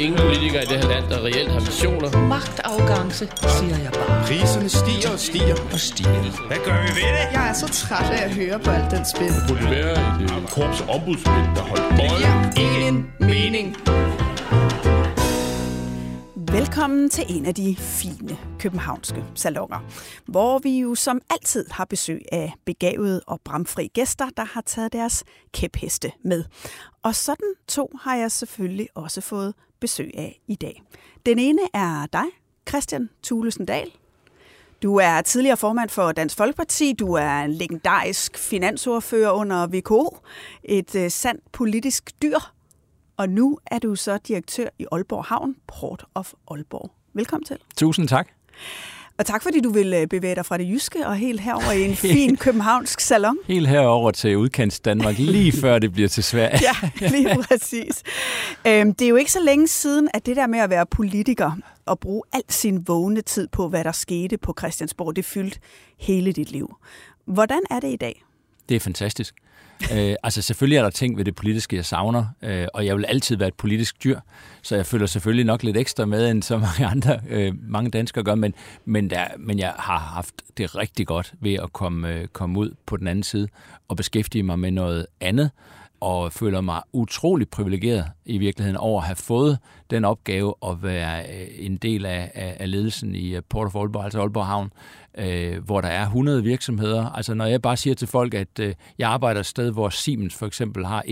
ingen politikere i det her land, der reelt har visioner. Magtafgangse, siger jeg bare. Priserne stiger og stiger og stiger. Hvad gør vi ved det? Jeg er så træt af at høre på alt den spil. Det burde være et korps ombudsmænd, der holdt bold. giver ingen mening. Velkommen til en af de fine københavnske salonger, hvor vi jo som altid har besøg af begavede og bramfri gæster, der har taget deres kæpheste med. Og sådan to har jeg selvfølgelig også fået besøg af i dag. Den ene er dig, Christian Thulesen Dahl. Du er tidligere formand for Dansk Folkeparti. Du er en legendarisk finansordfører under VKO. Et øh, sandt politisk dyr. Og nu er du så direktør i Aalborg Havn, Port of Aalborg. Velkommen til. Tusind tak. Og tak fordi du vil bevæge dig fra det jyske og helt herover i en fin københavnsk salon. Helt herover til udkants Danmark, lige før det bliver til Sverige. ja, lige præcis. Øhm, det er jo ikke så længe siden, at det der med at være politiker og bruge al sin vågne tid på, hvad der skete på Christiansborg, det fyldte hele dit liv. Hvordan er det i dag? Det er fantastisk øh, altså selvfølgelig er der ting ved det politiske, jeg savner, øh, og jeg vil altid være et politisk dyr, så jeg føler selvfølgelig nok lidt ekstra med, end så mange andre, øh, mange danskere gør, men, men, der, men jeg har haft det rigtig godt ved at komme, øh, komme ud på den anden side og beskæftige mig med noget andet, og føler mig utrolig privilegeret i virkeligheden over at have fået den opgave at være øh, en del af, af ledelsen i øh, Port of Aalborg, altså Aalborg Havn, øh, hvor der er 100 virksomheder. Altså når jeg bare siger til folk, at øh, jeg arbejder et sted, hvor Siemens for eksempel har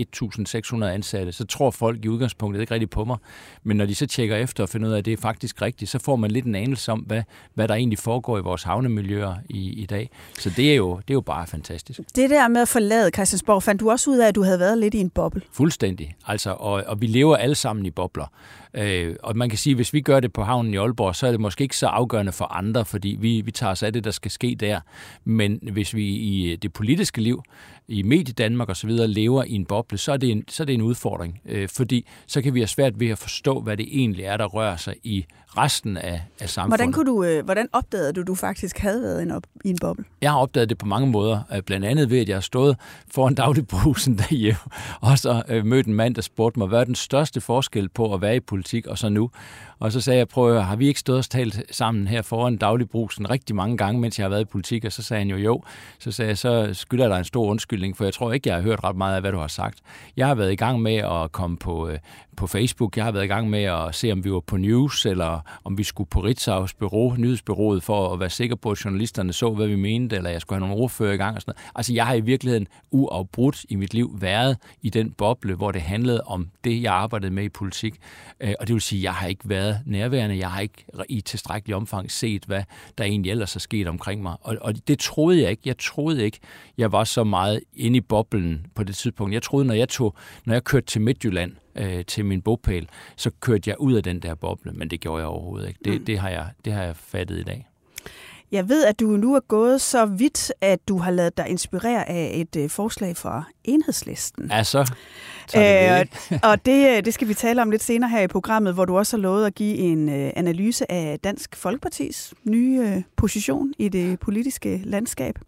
1.600 ansatte, så tror folk i udgangspunktet ikke rigtigt på mig. Men når de så tjekker efter og finder ud af, at det er faktisk rigtigt, så får man lidt en anelse om, hvad, hvad der egentlig foregår i vores havnemiljøer i, i dag. Så det er, jo, det er jo bare fantastisk. Det der med at forlade Christiansborg, fandt du også ud af, at du havde været lidt i en boble? Fuldstændig. Altså, og, og vi lever alle sammen i bobler. Øh, og man kan sige, at hvis vi gør det på havnen i Aalborg, så er det måske ikke så afgørende for andre, fordi vi, vi tager os af det, der skal ske der. Men hvis vi i det politiske liv, i medie Danmark osv. lever i en boble, så er det en, så er det en udfordring. Øh, fordi så kan vi have svært ved at forstå, hvad det egentlig er, der rører sig i resten af, af samfundet. Hvordan, kunne du, øh, hvordan opdagede du, at du faktisk havde været en op, i en boble? Jeg har opdaget det på mange måder. Øh, blandt andet ved, at jeg har stået foran dagligbrusen derhjemme, og så øh, mødt en mand, der spurgte mig, hvad er den største forskel på at være i politik og så nu? Og så sagde jeg, prøv har vi ikke stået og talt sammen her foran dagligbrusen rigtig mange gange, mens jeg har været i politik? Og så sagde han jo jo. Så sagde jeg, så skylder jeg dig en stor undskyldning, for jeg tror ikke, jeg har hørt ret meget af, hvad du har sagt. Jeg har været i gang med at komme på, øh, på Facebook. Jeg har været i gang med at se, om vi var på news, eller om vi skulle på Ritzaus bureau, nyhedsbyrået, for at være sikker på, at journalisterne så, hvad vi mente, eller jeg skulle have nogle ordfører i gang. Og sådan noget. Altså, jeg har i virkeligheden uafbrudt i mit liv været i den boble, hvor det handlede om det, jeg arbejdede med i politik. Øh, og det vil sige, at jeg har ikke været nærværende. Jeg har ikke i tilstrækkelig omfang set, hvad der egentlig ellers er sket omkring mig. Og, og det troede jeg ikke. Jeg troede ikke, jeg var så meget inde i boblen på det tidspunkt. Jeg troede, når jeg, tog, når jeg kørte til Midtjylland, øh, til min bopæl, så kørte jeg ud af den der boble, men det gjorde jeg overhovedet ikke. Det, mm. det, har, jeg, det har jeg fattet i dag. Jeg ved, at du nu er gået så vidt, at du har lavet dig inspirere af et øh, forslag fra enhedslisten. Ja, så. Øh, og det, øh, det skal vi tale om lidt senere her i programmet, hvor du også har lovet at give en øh, analyse af Dansk Folkepartis nye øh, position i det politiske landskab.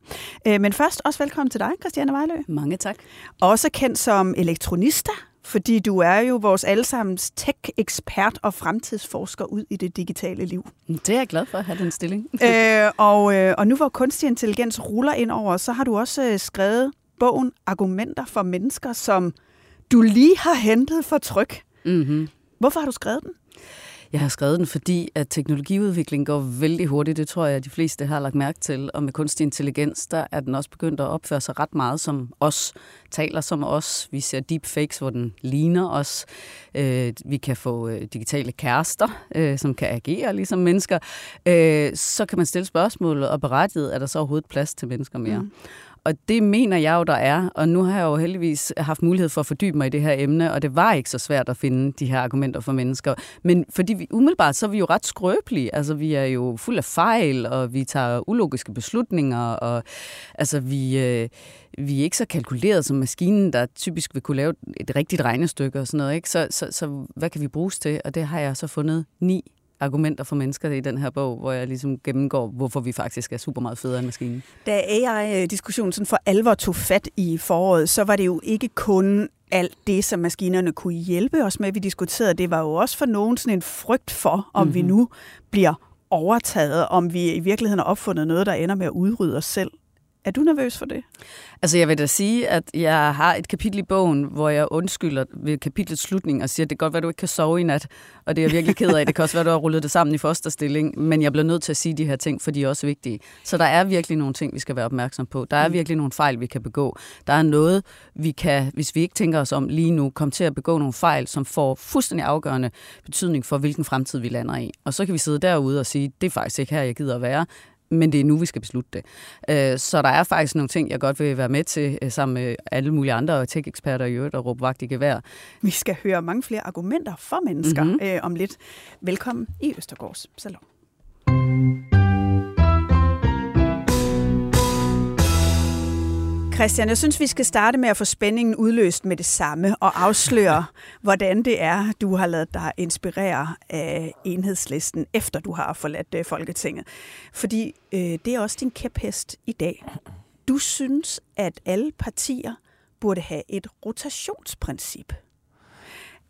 Øh, men først også velkommen til dig, Christiane Vejlø. Mange tak. Også kendt som elektronista, fordi du er jo vores allesammens tech-ekspert og fremtidsforsker ud i det digitale liv. Det er jeg glad for at have den stilling. øh, og, øh, og nu hvor kunstig intelligens ruller ind over, så har du også øh, skrevet bogen Argumenter for mennesker, som du lige har hentet for tryk. Mm-hmm. Hvorfor har du skrevet den? Jeg har skrevet den, fordi at teknologiudviklingen går vældig hurtigt. Det tror jeg, at de fleste har lagt mærke til. Og med kunstig intelligens, der er den også begyndt at opføre sig ret meget som os. Taler som os. Vi ser deepfakes, hvor den ligner os. Øh, vi kan få øh, digitale kærester, øh, som kan agere ligesom mennesker. Øh, så kan man stille spørgsmålet, og berettiget, er der så overhovedet plads til mennesker mere? Mm. Og det mener jeg jo, der er. Og nu har jeg jo heldigvis haft mulighed for at fordybe mig i det her emne, og det var ikke så svært at finde de her argumenter for mennesker. Men fordi vi umiddelbart, så er vi jo ret skrøbelige. Altså, vi er jo fuld af fejl, og vi tager ulogiske beslutninger, og altså, vi... Øh, vi er ikke så kalkuleret som maskinen, der typisk vil kunne lave et rigtigt regnestykke og sådan noget. Ikke? Så, så, så hvad kan vi bruges til? Og det har jeg så fundet ni argumenter for mennesker i den her bog, hvor jeg ligesom gennemgår, hvorfor vi faktisk er super meget federe end maskinen. Da AI-diskussionen sådan for alvor tog fat i foråret, så var det jo ikke kun alt det, som maskinerne kunne hjælpe os med, vi diskuterede. Det var jo også for nogen sådan en frygt for, om mm-hmm. vi mhm. nu bliver overtaget, om vi i virkeligheden har opfundet noget, der ender med at udrydde os selv. Er du nervøs for det? Altså jeg vil da sige, at jeg har et kapitel i bogen, hvor jeg undskylder ved kapitlets slutning og siger, at det kan godt være, at du ikke kan sove i nat, og det er jeg virkelig ked af. Det kan også være, at du har rullet det sammen i fosterstilling, men jeg bliver nødt til at sige de her ting, for de er også vigtige. Så der er virkelig nogle ting, vi skal være opmærksom på. Der er mm. virkelig nogle fejl, vi kan begå. Der er noget, vi kan, hvis vi ikke tænker os om lige nu, komme til at begå nogle fejl, som får fuldstændig afgørende betydning for, hvilken fremtid vi lander i. Og så kan vi sidde derude og sige, det er faktisk ikke her, jeg gider at være men det er nu, vi skal beslutte det. Øh, så der er faktisk nogle ting, jeg godt vil være med til, øh, sammen med alle mulige andre tech-eksperter i øvrigt, og råbe vagt i gevær. Vi skal høre mange flere argumenter for mennesker mm-hmm. øh, om lidt. Velkommen i Østergårds Salon. Christian, jeg synes, vi skal starte med at få spændingen udløst med det samme og afsløre, hvordan det er, du har lavet dig inspirere af enhedslisten, efter du har forladt øh, Folketinget. Fordi øh, det er også din kæphest i dag. Du synes, at alle partier burde have et rotationsprincip.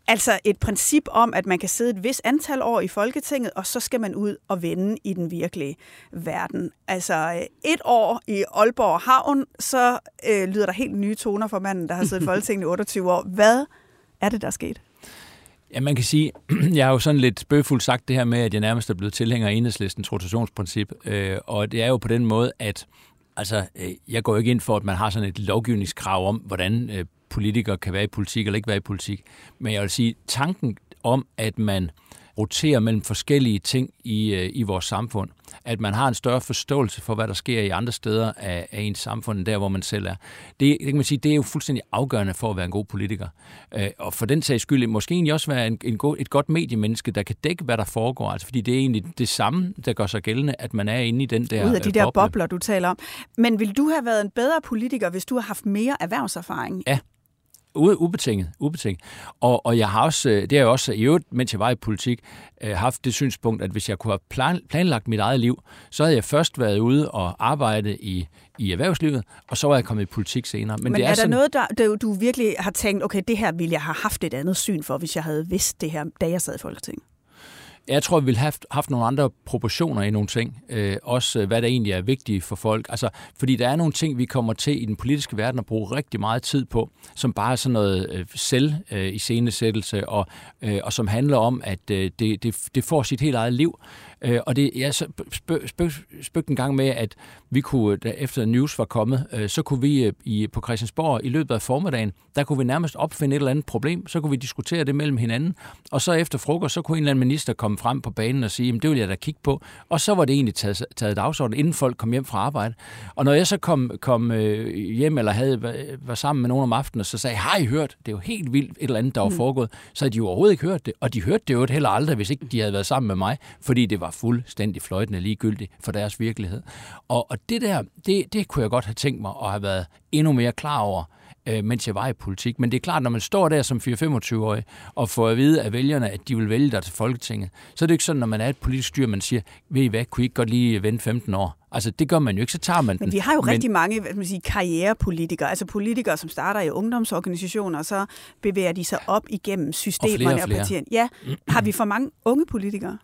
Altså et princip om, at man kan sidde et vis antal år i Folketinget, og så skal man ud og vende i den virkelige verden. Altså et år i Aalborg Havn, så øh, lyder der helt nye toner for manden, der har siddet i Folketinget i 28 år. Hvad er det, der er sket? Ja, man kan sige, jeg har jo sådan lidt spøgfuldt sagt det her med, at jeg nærmest er blevet tilhænger af enhedslistens rotationsprincip. Øh, og det er jo på den måde, at altså, øh, jeg går ikke ind for, at man har sådan et lovgivningskrav om, hvordan øh, politikere kan være i politik eller ikke være i politik. Men jeg vil sige, tanken om, at man roterer mellem forskellige ting i, øh, i vores samfund. At man har en større forståelse for, hvad der sker i andre steder af, af ens samfund, end der, hvor man selv er. Det, det kan man sige, det er jo fuldstændig afgørende for at være en god politiker. Øh, og for den sags skyld, måske egentlig også være en, en god, et godt mediemenneske, der kan dække, hvad der foregår. Altså, fordi det er egentlig det samme, der gør sig gældende, at man er inde i den der Ud af de øh, der boble. bobler, du taler om. Men vil du have været en bedre politiker, hvis du har haft mere erhvervserfaring? Ja, Ubetinget, ubetinget. Og, og jeg har også, øh, det har jeg også i øvrigt, mens jeg var i politik, øh, haft det synspunkt, at hvis jeg kunne have plan, planlagt mit eget liv, så havde jeg først været ude og arbejde i, i erhvervslivet, og så var jeg kommet i politik senere. Men, Men det er, er der sådan, noget, der du virkelig har tænkt, okay, det her ville jeg have haft et andet syn for, hvis jeg havde vidst det her, da jeg sad i Folketinget? Jeg tror, vi ville have haft nogle andre proportioner i nogle ting. Øh, også øh, hvad der egentlig er vigtigt for folk. Altså, fordi der er nogle ting, vi kommer til i den politiske verden at bruge rigtig meget tid på, som bare er sådan noget øh, selv øh, i scenesættelse, og, øh, og som handler om, at øh, det, det, det får sit helt eget liv. Øh, og det, jeg spøgte spøg, spøg en gang med, at vi kunne, da efter news var kommet, øh, så kunne vi øh, i, på Christiansborg i løbet af formiddagen, der kunne vi nærmest opfinde et eller andet problem, så kunne vi diskutere det mellem hinanden, og så efter frokost, så kunne en eller anden minister komme frem på banen og sige, det vil jeg da kigge på, og så var det egentlig taget, taget dagsorden, inden folk kom hjem fra arbejde. Og når jeg så kom, kom øh, hjem, eller havde, var sammen med nogen om aftenen, så sagde har I hørt? Det er jo helt vildt et eller andet, der var mm. foregået. Så havde de jo overhovedet ikke hørt det, og de hørte det jo heller aldrig, hvis ikke de havde været sammen med mig, fordi det var fuldstændig fløjtende ligegyldigt for deres virkelighed. Og, og det der, det, det kunne jeg godt have tænkt mig at have været endnu mere klar over, øh, mens jeg var i politik. Men det er klart, når man står der som 4-25-årig og får at vide af vælgerne, at de vil vælge dig til Folketinget, så er det ikke sådan, når man er et politisk styr, man siger, ved I hvad, kunne I ikke godt lige vente 15 år? Altså, det gør man jo ikke, så tager man den. Men vi har jo men... rigtig mange hvad man sige, karrierepolitikere, altså politikere, som starter i ungdomsorganisationer, og så bevæger de sig op igennem systemerne og, flere og, flere. og partierne. Ja, har vi for mange unge politikere?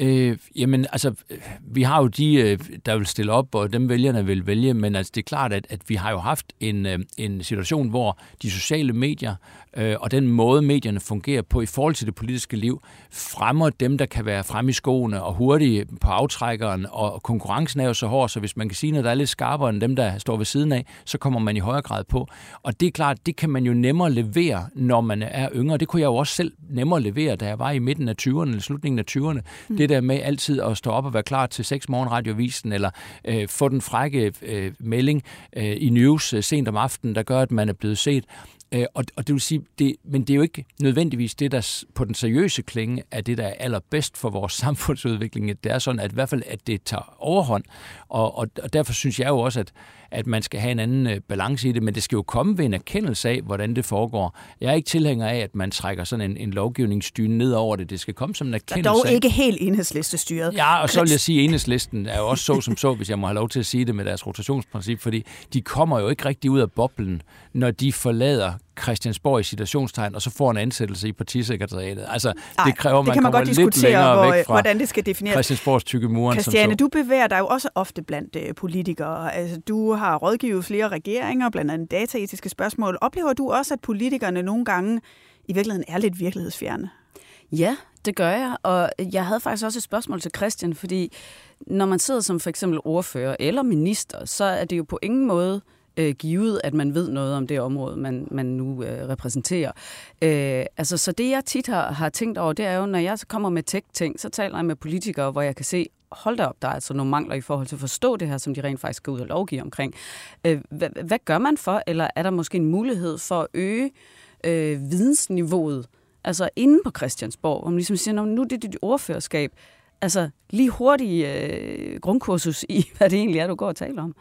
Øh, jamen, altså, øh, vi har jo de, øh, der vil stille op, og dem vælgerne vil vælge, men altså, det er klart, at, at vi har jo haft en, øh, en situation, hvor de sociale medier øh, og den måde, medierne fungerer på i forhold til det politiske liv, fremmer dem, der kan være fremme i skoene og hurtige på aftrækkeren, og konkurrencen er jo så hård, så hvis man kan sige noget, der er lidt skarpere end dem, der står ved siden af, så kommer man i højere grad på. Og det er klart, det kan man jo nemmere levere, når man er yngre. Det kunne jeg jo også selv nemmere levere, da jeg var i midten af 20'erne eller slutningen af 20'erne. Mm. Det der med altid at stå op og være klar til 6 morgenradiovisen, eller øh, få den frække øh, melding øh, i news øh, sent om aftenen, der gør, at man er blevet set. Øh, og, og det vil sige, det, men det er jo ikke nødvendigvis det, der på den seriøse klinge er det, der er allerbedst for vores samfundsudvikling. Det er sådan, at i hvert fald, at det tager overhånd. Og, og, og derfor synes jeg jo også, at, at man skal have en anden øh, balance i det, men det skal jo komme ved en erkendelse af, hvordan det foregår. Jeg er ikke tilhænger af, at man trækker sådan en, en lovgivningsstyre ned over det. Det skal komme som en erkendelse er dog ikke helt enhedslistestyret. Ja, og så vil jeg sige, at enhedslisten er jo også så som så, hvis jeg må have lov til at sige det med deres rotationsprincip, fordi de kommer jo ikke rigtig ud af boblen, når de forlader Christiansborg i situationstegn, og så får en ansættelse i partisekretariatet. Altså, Nej, det kræver, det man kan man kommer godt lidt diskutere, længere hvor, væk fra hvordan det skal defineres. Christiansborgs tykke muren. Christiane, som så. du bevæger dig jo også ofte blandt øh, politikere. Altså, du har rådgivet flere regeringer, blandt andet dataetiske spørgsmål. Oplever du også, at politikerne nogle gange i virkeligheden er lidt virkelighedsfjerne? Ja, det gør jeg, og jeg havde faktisk også et spørgsmål til Christian, fordi når man sidder som for eksempel ordfører eller minister, så er det jo på ingen måde øh, givet, at man ved noget om det område, man, man nu øh, repræsenterer. Øh, altså, så det, jeg tit har, har tænkt over, det er jo, når jeg så kommer med tech-ting, så taler jeg med politikere, hvor jeg kan se, hold da op, der er altså nogle mangler i forhold til at forstå det her, som de rent faktisk skal ud og lovgive omkring. Øh, hvad, hvad gør man for, eller er der måske en mulighed for at øge øh, vidensniveauet, altså inde på Christiansborg, hvor man ligesom siger, nu er det dit ordførerskab, altså lige hurtigt øh, grundkursus i, hvad det egentlig er, du går og taler om.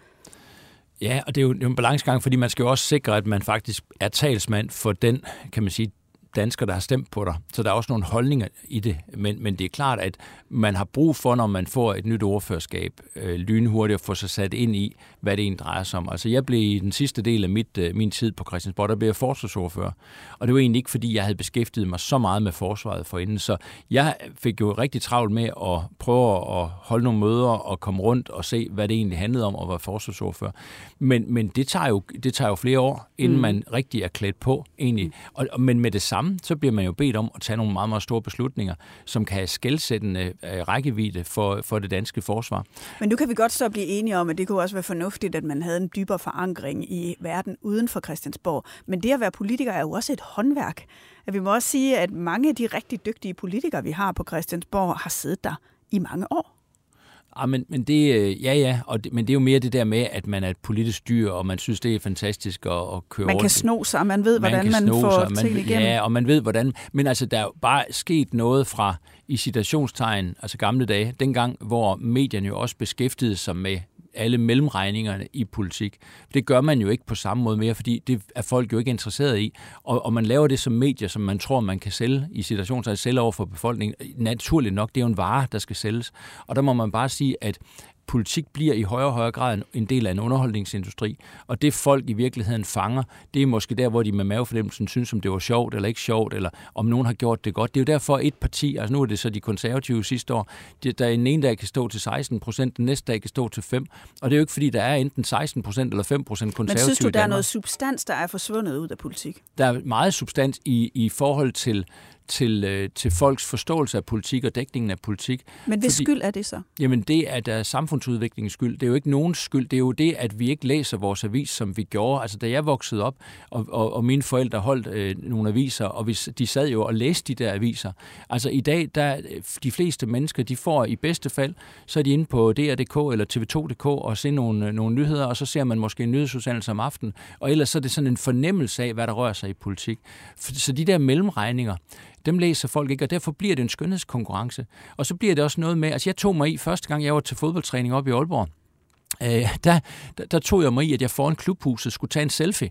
Ja, og det er jo en balancegang, fordi man skal jo også sikre, at man faktisk er talsmand for den, kan man sige, danskere, der har stemt på dig. Så der er også nogle holdninger i det. Men, men det er klart, at man har brug for, når man får et nyt ordførerskab, øh, lynhurtigt at få sig sat ind i, hvad det egentlig drejer sig om. Altså jeg blev i den sidste del af mit, øh, min tid på Christiansborg, der blev jeg forsvarsordfører. Og det var egentlig ikke, fordi jeg havde beskæftiget mig så meget med forsvaret forinden. Så jeg fik jo rigtig travlt med at prøve at holde nogle møder og komme rundt og se, hvad det egentlig handlede om at være forsvarsordfører. Men, men det, tager jo, det tager jo flere år, inden mm. man rigtig er klædt på egentlig. Og, men med det samme, så bliver man jo bedt om at tage nogle meget, meget store beslutninger, som kan have skældsættende øh, rækkevidde for, for det danske forsvar. Men nu kan vi godt så blive enige om, at det kunne også være fornuftigt, at man havde en dybere forankring i verden uden for Christiansborg. Men det at være politiker er jo også et håndværk. At vi må også sige, at mange af de rigtig dygtige politikere, vi har på Christiansborg, har siddet der i mange år. Ja, men, men det, øh, ja, ja, og det, men det er jo mere det der med, at man er et politisk dyr, og man synes, det er fantastisk at, at køre Man rundt. kan sno sig, man ved, hvordan man, man får sig, ting man, igennem. Ja, og man ved, hvordan... Men altså, der er jo bare sket noget fra i citationstegn, altså gamle dage, dengang, hvor medierne jo også beskæftigede sig med alle mellemregningerne i politik. Det gør man jo ikke på samme måde mere, fordi det er folk jo ikke interesseret i. Og, og man laver det som medier, som man tror, man kan sælge i situationstegn, altså sælge over for befolkningen. Naturligt nok, det er jo en vare, der skal sælges. Og der må man bare sige, at politik bliver i højere og højere grad en del af en underholdningsindustri. Og det folk i virkeligheden fanger, det er måske der, hvor de med mavefornemmelsen synes, om det var sjovt eller ikke sjovt, eller om nogen har gjort det godt. Det er jo derfor et parti, altså nu er det så de konservative sidste år, der en ene dag kan stå til 16 procent, den næste dag kan stå til 5. Og det er jo ikke fordi, der er enten 16 procent eller 5 procent konservative Men synes du, der er noget substans, der er forsvundet ud af politik? Der er meget substans i, i forhold til til, øh, til folks forståelse af politik og dækningen af politik. Men hvis skyld er det så? Jamen det er der samfundsudviklingens skyld. Det er jo ikke nogens skyld. Det er jo det, at vi ikke læser vores avis, som vi gjorde. Altså da jeg voksede op, og, og, og mine forældre holdt øh, nogle aviser, og vi, de sad jo og læste de der aviser. Altså i dag, der de fleste mennesker, de får i bedste fald, så er de inde på DR.dk eller TV2.dk og ser nogle, nogle nyheder, og så ser man måske en nyhedsudsendelse om aftenen. Og ellers så er det sådan en fornemmelse af, hvad der rører sig i politik. Så de der mellemregninger, dem læser folk ikke, og derfor bliver det en skønhedskonkurrence. Og så bliver det også noget med, altså jeg tog mig i første gang, jeg var til fodboldtræning op i Aalborg, øh, der, der, der tog jeg mig i, at jeg foran klubhuset skulle tage en selfie.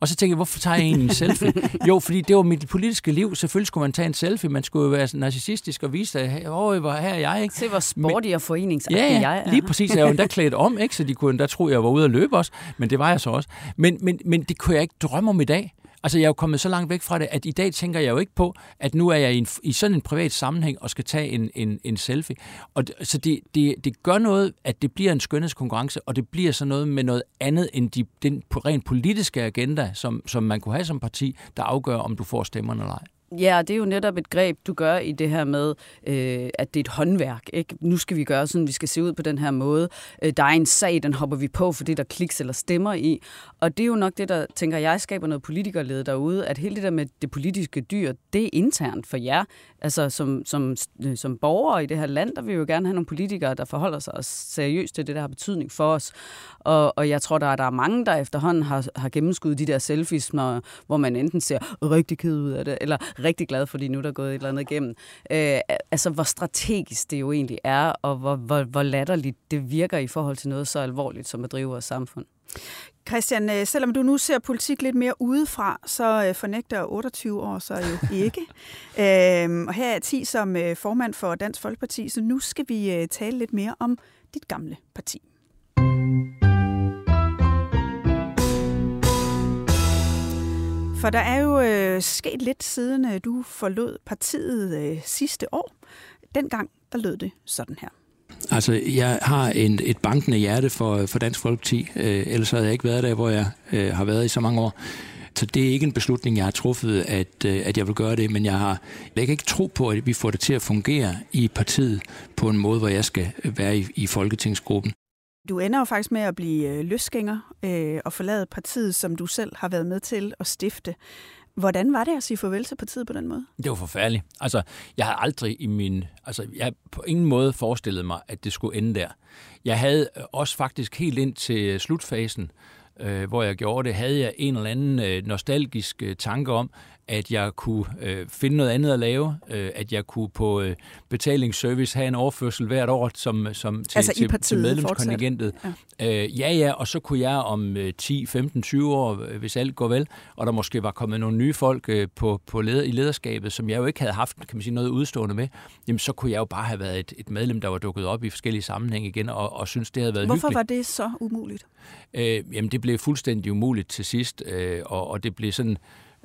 Og så tænkte jeg, hvorfor tager jeg egentlig en selfie? Jo, fordi det var mit politiske liv. Selvfølgelig skulle man tage en selfie. Man skulle jo være narcissistisk og vise, at åh, hvor her er jeg. Ikke? Se, hvor sportig og foreningsagtig ja, jeg er. lige præcis. Jeg var endda klædt om, ikke? så de kunne endda tro, jeg var ude at løbe også. Men det var jeg så også. Men, men, men det kunne jeg ikke drømme om i dag. Altså, jeg er jo kommet så langt væk fra det, at i dag tænker jeg jo ikke på, at nu er jeg i, en, i sådan en privat sammenhæng og skal tage en, en, en selfie. Og det, så det, det, det gør noget, at det bliver en skønhedskonkurrence, og det bliver så noget med noget andet end de, den rent politiske agenda, som, som man kunne have som parti, der afgør, om du får stemmerne eller ej. Ja, det er jo netop et greb, du gør i det her med, øh, at det er et håndværk. Ikke? Nu skal vi gøre sådan, vi skal se ud på den her måde. Øh, der er en sag, den hopper vi på, for det der kliks eller stemmer i. Og det er jo nok det, der, tænker jeg, skaber noget politikerlede derude, at hele det der med det politiske dyr, det er internt for jer. Altså som, som, øh, som borgere i det her land, der vil vi jo gerne have nogle politikere, der forholder sig seriøst til det, der har betydning for os. Og, og jeg tror, der er, der er mange, der efterhånden har, har gennemskuddet de der selfies, når, hvor man enten ser rigtig ked ud af det, eller rigtig glad, fordi nu der er gået et eller andet igennem. Øh, altså, hvor strategisk det jo egentlig er, og hvor, hvor, hvor latterligt det virker i forhold til noget så alvorligt som at drive vores samfund. Christian, øh, selvom du nu ser politik lidt mere udefra, så øh, fornægter 28 år så jo ikke. øhm, og her er 10 som øh, formand for Dansk Folkeparti, så nu skal vi tale lidt mere om dit gamle parti. For der er jo øh, sket lidt siden øh, du forlod partiet øh, sidste år. Dengang der lød det sådan her. Altså, jeg har en, et bankende hjerte for, for Dansk Folkeparti. Øh, ellers havde jeg ikke været der, hvor jeg øh, har været i så mange år. Så det er ikke en beslutning, jeg har truffet, at, øh, at jeg vil gøre det, men jeg har jeg kan ikke tro på, at vi får det til at fungere i partiet på en måde, hvor jeg skal være i, i folketingsgruppen. Du ender jo faktisk med at blive øh, løsgænger øh, og forlade partiet, som du selv har været med til at stifte. Hvordan var det at sige farvel til partiet på den måde? Det var forfærdeligt. Altså, jeg havde aldrig i min... Altså, jeg på ingen måde forestillet mig, at det skulle ende der. Jeg havde øh, også faktisk helt ind til slutfasen, øh, hvor jeg gjorde det, havde jeg en eller anden øh, nostalgisk øh, tanke om, at jeg kunne øh, finde noget andet at lave, øh, at jeg kunne på øh, betalingsservice have en overførsel hvert år som, som til, altså til, til medlemskontingentet. Ja. Øh, ja, ja, og så kunne jeg om øh, 10, 15, 20 år, øh, hvis alt går vel, og der måske var kommet nogle nye folk øh, på, på leder, i lederskabet, som jeg jo ikke havde haft kan man sige, noget udstående med, jamen så kunne jeg jo bare have været et, et medlem, der var dukket op i forskellige sammenhænge igen, og, og synes det havde været Hvorfor hyggeligt. var det så umuligt? Øh, jamen det blev fuldstændig umuligt til sidst, øh, og, og det blev sådan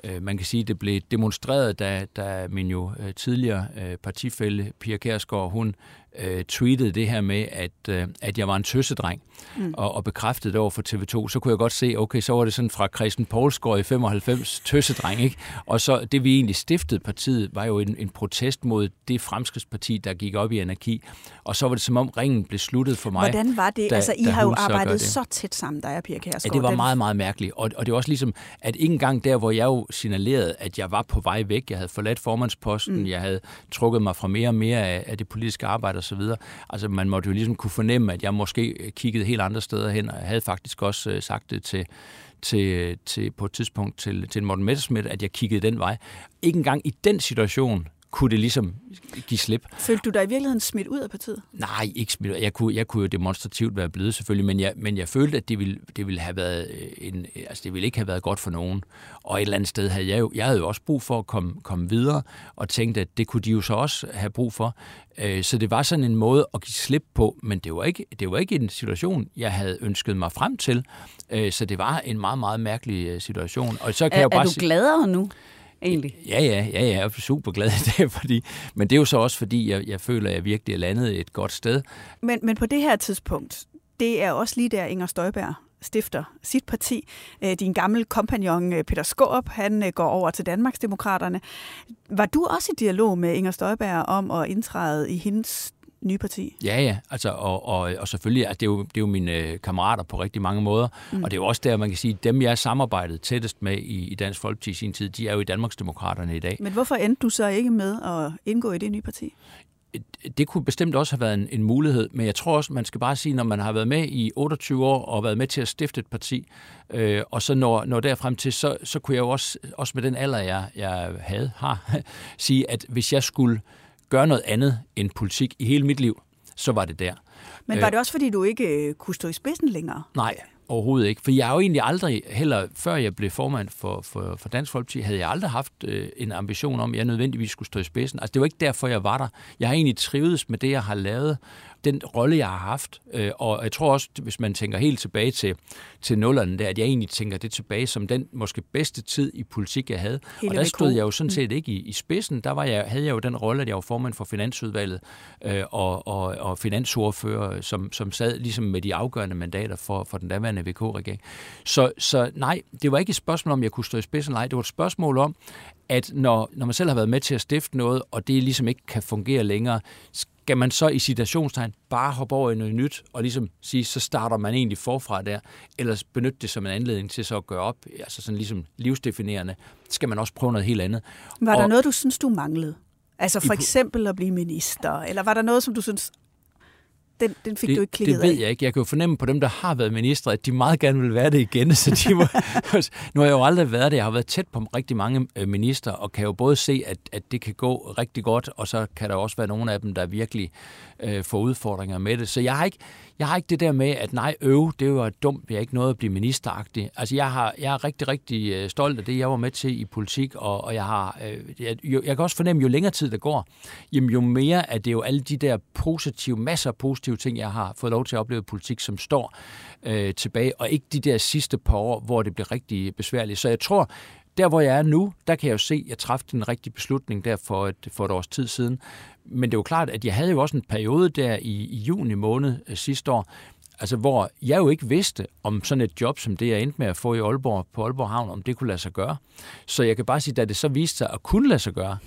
Øh, man kan sige, det blev demonstreret, da, da min jo øh, tidligere øh, partifælle Pia Kærsgaard, hun øh, tweetede det her med, at, øh, at jeg var en tøssedreng, mm. og, og bekræftede det over for TV2, så kunne jeg godt se, okay, så var det sådan fra Christian Poulsgaard i 95, tøssedreng, ikke? Og så det, vi egentlig stiftede partiet, var jo en, en protest mod det fremskridsparti, der gik op i anarki, og så var det som om ringen blev sluttet for mig. Hvordan var det? Da, altså, I har jo arbejdet så, så tæt sammen, der er Pia Kærsgaard. Ja, det var den... meget, meget mærkeligt, og, og det var også ligesom, at ikke engang der, hvor jeg jo signalerede, at jeg var på vej væk, jeg havde forladt formandsposten, mm. jeg havde trukket mig fra mere og mere af, af det politiske arbejde osv., altså man måtte jo ligesom kunne fornemme, at jeg måske kiggede helt andre steder hen, og jeg havde faktisk også øh, sagt det til, til, til, på et tidspunkt til, til Morten Messerschmidt, at jeg kiggede den vej. Ikke engang i den situation kunne det ligesom give slip. Følte du dig i virkeligheden smidt ud af partiet? Nej, ikke smidt Jeg kunne, jeg kunne jo demonstrativt være blevet selvfølgelig, men jeg, men jeg følte, at det ville, det ville have været øh, en, altså det ville ikke have været godt for nogen. Og et eller andet sted havde jeg jo, jeg havde jo også brug for at komme, komme videre, og tænkte, at det kunne de jo så også have brug for. Øh, så det var sådan en måde at give slip på, men det var ikke, det var ikke en situation, jeg havde ønsket mig frem til. Øh, så det var en meget, meget mærkelig situation. Og så kan er, jeg bare er du gladere nu? Egentlig. Ja, ja, ja, ja, jeg er super glad i det, fordi, men det er jo så også, fordi jeg, jeg føler, at jeg virkelig er landet et godt sted. Men, men på det her tidspunkt, det er også lige der Inger Støjberg stifter sit parti. Øh, din gamle kompagnon øh, Peter Skåb, han øh, går over til Danmarksdemokraterne. Var du også i dialog med Inger Støjberg om at indtræde i hendes nye parti. Ja, ja, altså, og, og, og selvfølgelig, altså, det, er jo, det er jo mine øh, kammerater på rigtig mange måder, mm. og det er jo også der, man kan sige, dem jeg har samarbejdet tættest med i, i Dansk Folkeparti i sin tid, de er jo i Danmarksdemokraterne i dag. Men hvorfor endte du så ikke med at indgå i det nye parti? det kunne bestemt også have været en, en mulighed, men jeg tror også, man skal bare sige, når man har været med i 28 år og været med til at stifte et parti, øh, og så når, når derfrem til, så, så kunne jeg jo også, også med den alder, jeg, jeg havde, har, sige, at hvis jeg skulle gøre noget andet end politik i hele mit liv, så var det der. Men var øh, det også, fordi du ikke øh, kunne stå i spidsen længere? Nej, overhovedet ikke. For jeg har jo egentlig aldrig, heller før jeg blev formand for, for, for Dansk Folkeparti, havde jeg aldrig haft øh, en ambition om, at jeg nødvendigvis skulle stå i spidsen. Altså det var ikke derfor, jeg var der. Jeg har egentlig trivedes med det, jeg har lavet, den rolle, jeg har haft. Øh, og jeg tror også, hvis man tænker helt tilbage til, til nullerne der, at jeg egentlig tænker det tilbage som den måske bedste tid i politik, jeg havde. Hele og der stod jeg jo sådan mm. set ikke i, i spidsen. Der var jeg, havde jeg jo den rolle, at jeg var formand for Finansudvalget øh, og, og, og finansordfører, som, som sad ligesom med de afgørende mandater for, for den daværende VK-regering. Så, så nej, det var ikke et spørgsmål om, jeg kunne stå i spidsen. Nej, det var et spørgsmål om, at når, når man selv har været med til at stifte noget, og det ligesom ikke kan fungere længere, skal man så i citationstegn bare hoppe over i noget nyt og ligesom sige, så starter man egentlig forfra der, eller benytte det som en anledning til så at gøre op, altså sådan ligesom livsdefinerende, skal man også prøve noget helt andet. Var og, der noget, du synes, du manglede? Altså for eksempel at blive minister, eller var der noget, som du synes, den, den fik det, du ikke klikket Det ved af. jeg ikke. Jeg kan jo fornemme på dem, der har været ministre, at de meget gerne vil være det igen. Så de må, nu har jeg jo aldrig været det. Jeg har været tæt på rigtig mange øh, minister, og kan jo både se, at, at det kan gå rigtig godt, og så kan der også være nogle af dem, der virkelig øh, får udfordringer med det. Så jeg har ikke, jeg har ikke det der med, at nej, øv, det var dumt, jeg er ikke noget at blive ministeragtig. Altså, jeg, har, jeg er rigtig, rigtig øh, stolt af det, jeg var med til i politik, og, og jeg har, øh, jeg, jo, jeg kan også fornemme, jo længere tid der går, jamen, jo mere at det er jo alle de der positive, masser af positive ting, jeg har fået lov til at opleve i politik, som står øh, tilbage, og ikke de der sidste par år, hvor det bliver rigtig besværligt. Så jeg tror, der hvor jeg er nu, der kan jeg jo se, at jeg træffede en rigtig beslutning der for et, for et års tid siden. Men det er jo klart, at jeg havde jo også en periode der i, i juni måned øh, sidste år, altså hvor jeg jo ikke vidste, om sådan et job som det, jeg endte med at få i Aalborg, på Aalborg Havn, om det kunne lade sig gøre. Så jeg kan bare sige, da det så viste sig at kunne lade sig gøre,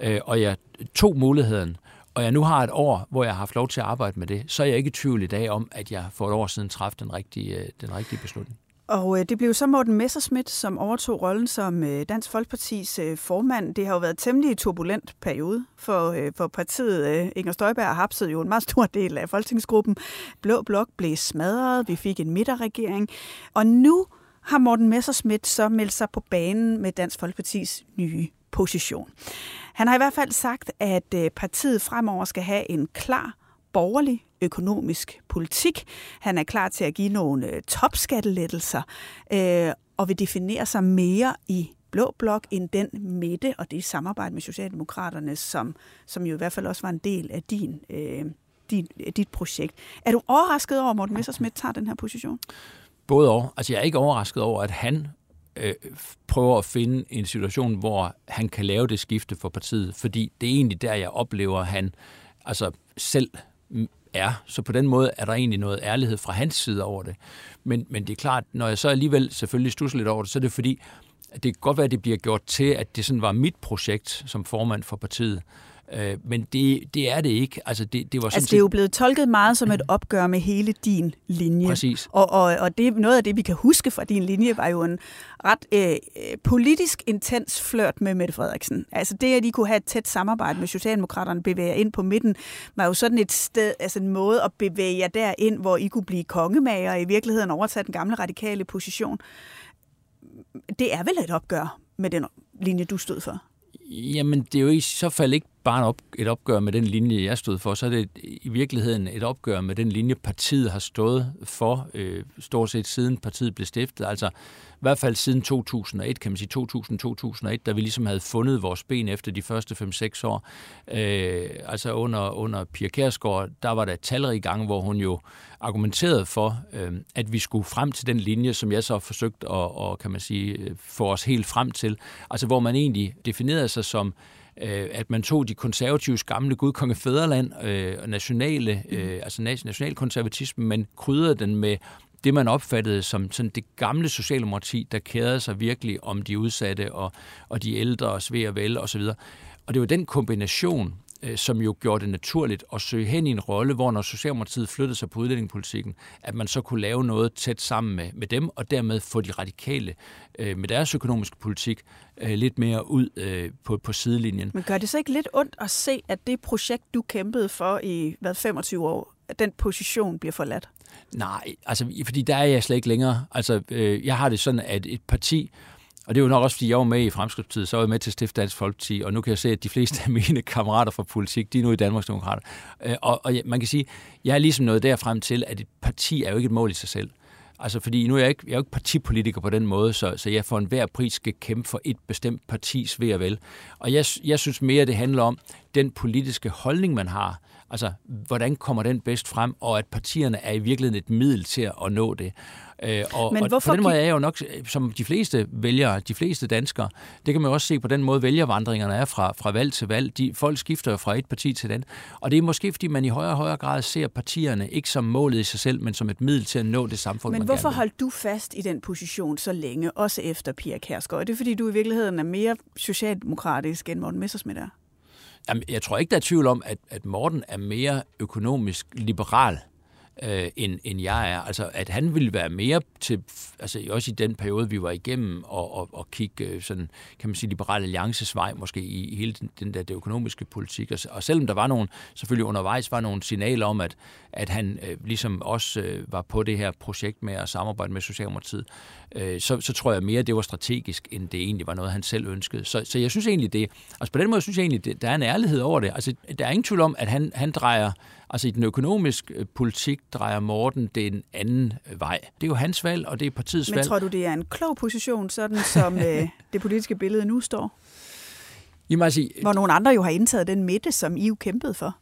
øh, og jeg tog muligheden, og jeg nu har et år, hvor jeg har haft lov til at arbejde med det, så er jeg ikke i tvivl i dag om, at jeg for et år siden træffede den rigtige, øh, den rigtige beslutning. Og øh, det blev så Morten Messerschmidt, som overtog rollen som øh, Dansk Folkepartis øh, formand. Det har jo været en temmelig turbulent periode for, øh, for partiet. Øh, Inger Støjberg hapsede jo en meget stor del af folketingsgruppen. Blå Blok blev smadret, vi fik en midterregering. Og nu har Morten Messerschmidt så meldt sig på banen med Dansk Folkepartis nye position. Han har i hvert fald sagt, at øh, partiet fremover skal have en klar borgerlig økonomisk politik. Han er klar til at give nogle øh, topskattelettelser øh, og vil definere sig mere i blå blok end den midte og det samarbejde med Socialdemokraterne, som, som jo i hvert fald også var en del af din, øh, din, øh, dit projekt. Er du overrasket over, at Morten Messersmith tager den her position? Både og. Altså jeg er ikke overrasket over, at han øh, prøver at finde en situation, hvor han kan lave det skifte for partiet, fordi det er egentlig der, jeg oplever, at han altså selv er. Så på den måde er der egentlig noget ærlighed fra hans side over det. Men, men det er klart, når jeg så alligevel selvfølgelig stusser lidt over det, så er det fordi, at det kan godt være, at det bliver gjort til, at det sådan var mit projekt som formand for partiet. Øh, men det, det er det ikke. Altså, det, det, var altså, det er jo blevet tolket meget som et opgør med hele din linje. Præcis. Og, og, og det, noget af det, vi kan huske fra din linje, var jo en ret øh, politisk intens flørt med Mette Frederiksen. Altså det, at de kunne have et tæt samarbejde med Socialdemokraterne, bevæge ind på midten, var jo sådan et sted, altså en måde at bevæge jer derind, hvor I kunne blive kongemager og i virkeligheden overtage den gamle radikale position. Det er vel et opgør med den linje, du stod for? Jamen, det er jo i så fald ikke bare op, et opgør med den linje, jeg stod for, så er det i virkeligheden et opgør med den linje, partiet har stået for, øh, stort set siden partiet blev stiftet. Altså øh, hvert fald siden 2001, kan man sige 2000-2001, da vi ligesom havde fundet vores ben efter de første 5-6 år. Øh, altså under, under Pia Kærsgaard, der var der talrige gange, hvor hun jo argumenterede for, øh, at vi skulle frem til den linje, som jeg så har forsøgt at, og, kan man sige, øh, få os helt frem til. Altså hvor man egentlig definerede sig som øh, at man tog de konservatives gamle gudkonge fædreland, øh, nationale, øh, altså nationalkonservatisme, men krydrede den med det, man opfattede som sådan det gamle socialdemokrati, der kærede sig virkelig om de udsatte og, og de ældre og svær og vel osv. Og det var den kombination, øh, som jo gjorde det naturligt at søge hen i en rolle, hvor når Socialdemokratiet flyttede sig på udlændingepolitikken, at man så kunne lave noget tæt sammen med, med dem, og dermed få de radikale øh, med deres økonomiske politik øh, lidt mere ud øh, på, på sidelinjen. Men gør det så ikke lidt ondt at se, at det projekt, du kæmpede for i hvad, 25 år, den position bliver forladt? Nej, altså, fordi der er jeg slet ikke længere. Altså, øh, jeg har det sådan, at et parti, og det er jo nok også, fordi jeg var med i Fremskridtstid, så var jeg med til at stifte Dansk Folkeparti, og nu kan jeg se, at de fleste af mine kammerater fra politik, de er nu i Danmarks Demokrater. Øh, og, og man kan sige, jeg er ligesom nået derfrem til, at et parti er jo ikke et mål i sig selv. Altså, fordi nu er jeg ikke, jeg er jo ikke partipolitiker på den måde, så, så jeg for enhver pris skal kæmpe for et bestemt partis ved og vel. Og jeg, jeg synes mere, det handler om den politiske holdning, man har. Altså, hvordan kommer den bedst frem, og at partierne er i virkeligheden et middel til at nå det. Øh, og, Men og på den måde er jeg jo nok, som de fleste vælgere, de fleste danskere, det kan man jo også se på den måde, vælgervandringerne er fra, fra valg til valg. De, folk skifter jo fra et parti til den. Og det er måske, fordi man i højere og højere grad ser partierne ikke som målet i sig selv, men som et middel til at nå det samfund, Men man hvorfor gerne vil. holdt du fast i den position så længe, også efter Pia Kærsgaard? Er det fordi, du i virkeligheden er mere socialdemokratisk end Morten Messersmith er? Jamen, jeg tror ikke, der er tvivl om, at, at Morten er mere økonomisk liberal, øh, end, end jeg er. Altså, at han ville være mere til, altså også i den periode, vi var igennem, og, og, og kigge øh, sådan, kan man sige, liberal alliances vej, måske i, i hele den, den der det økonomiske politik. Og, og selvom der var nogle, selvfølgelig undervejs var nogle signaler om, at, at han øh, ligesom også øh, var på det her projekt med at samarbejde med Socialdemokratiet, øh, så, så tror jeg mere, det var strategisk, end det egentlig var noget, han selv ønskede. Så, så jeg synes egentlig det, altså på den måde synes jeg egentlig, det, der er en ærlighed over det. Altså, der er ingen tvivl om, at han, han drejer, altså i den økonomiske øh, politik, drejer Morten den anden øh, vej. Det er jo hans valg, og det er partiets Men valg. tror du, det er en klog position, sådan som øh, det politiske billede nu står? Jamen, altså, Hvor nogle andre jo har indtaget den midte, som I jo kæmpede for.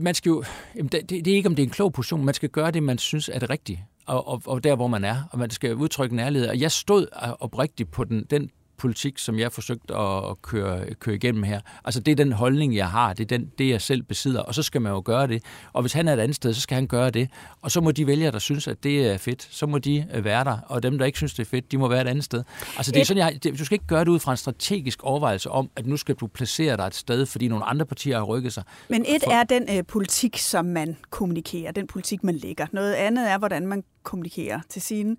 man skal jo, det er ikke, om det er en klog position. Man skal gøre det, man synes er det rigtige. Og, og, og der, hvor man er. Og man skal udtrykke nærlighed. ærlighed. Og jeg stod oprigtigt på den, den politik, som jeg forsøgte at, køre, køre igennem her. Altså det er den holdning, jeg har, det er den, det, jeg selv besidder, og så skal man jo gøre det. Og hvis han er et andet sted, så skal han gøre det. Og så må de vælgere, der synes, at det er fedt, så må de øh, være der, og dem, der ikke synes, det er fedt, de må være et andet sted. Altså det er sådan, jeg, det, du skal ikke gøre det ud fra en strategisk overvejelse om, at nu skal du placere dig et sted, fordi nogle andre partier har rykket sig. Men et For- er den øh, politik, som man kommunikerer, den politik, man lægger. Noget andet er, hvordan man kommunikerer til sine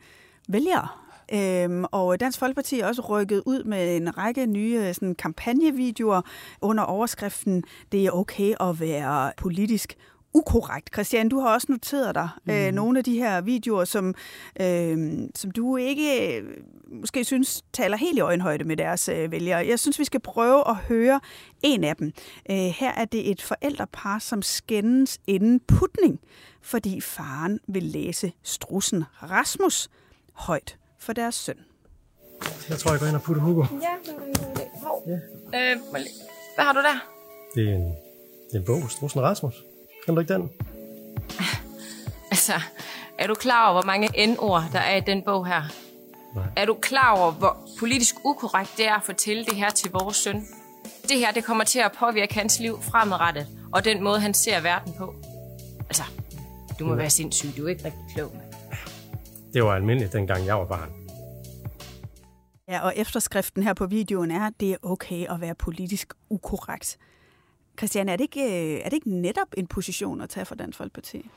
vælgere. Øhm, og Dansk Folkeparti er også rykket ud med en række nye øh, sådan, kampagnevideoer under overskriften Det er okay at være politisk ukorrekt. Christian, du har også noteret dig mm. øh, nogle af de her videoer, som, øh, som du ikke øh, måske synes taler helt i øjenhøjde med deres øh, vælgere. Jeg synes, vi skal prøve at høre en af dem. Øh, her er det et forældrepar, som skændes inden putning, fordi faren vil læse strussen Rasmus højt for deres søn. Jeg tror, jeg går ind og putter Hugo. Ja, det var en god idé. Hov. Øh, hvad har du der? Det er en, det er en bog, Strussen Rasmus. Kan du ikke den? Altså, er du klar over, hvor mange N-ord, der er i den bog her? Nej. Er du klar over, hvor politisk ukorrekt det er at fortælle det her til vores søn? Det her, det kommer til at påvirke hans liv fremadrettet, og den måde, han ser verden på. Altså, du må være sindssyg, du er ikke rigtig klog. mand. Det var almindeligt, dengang jeg var barn. Ja, og efterskriften her på videoen er, at det er okay at være politisk ukorrekt. Christian, er det ikke, øh, er det ikke netop en position at tage for Dansk Folkeparti?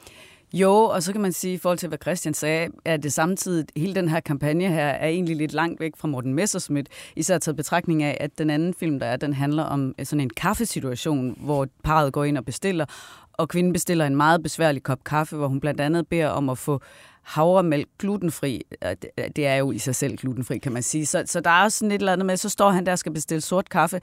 Jo, og så kan man sige, i forhold til, hvad Christian sagde, at det samtidig, hele den her kampagne her, er egentlig lidt langt væk fra Morten Messerschmidt, især taget betragtning af, at den anden film, der er, den handler om øh, sådan en kaffesituation, hvor parret går ind og bestiller, og kvinden bestiller en meget besværlig kop kaffe, hvor hun blandt andet beder om at få havremælk glutenfri. Øh, det- øh, Det er jo i sig selv glutenfri, kan man sige. Så, så der er også sådan et eller andet med, så står han der og skal bestille sort kaffe,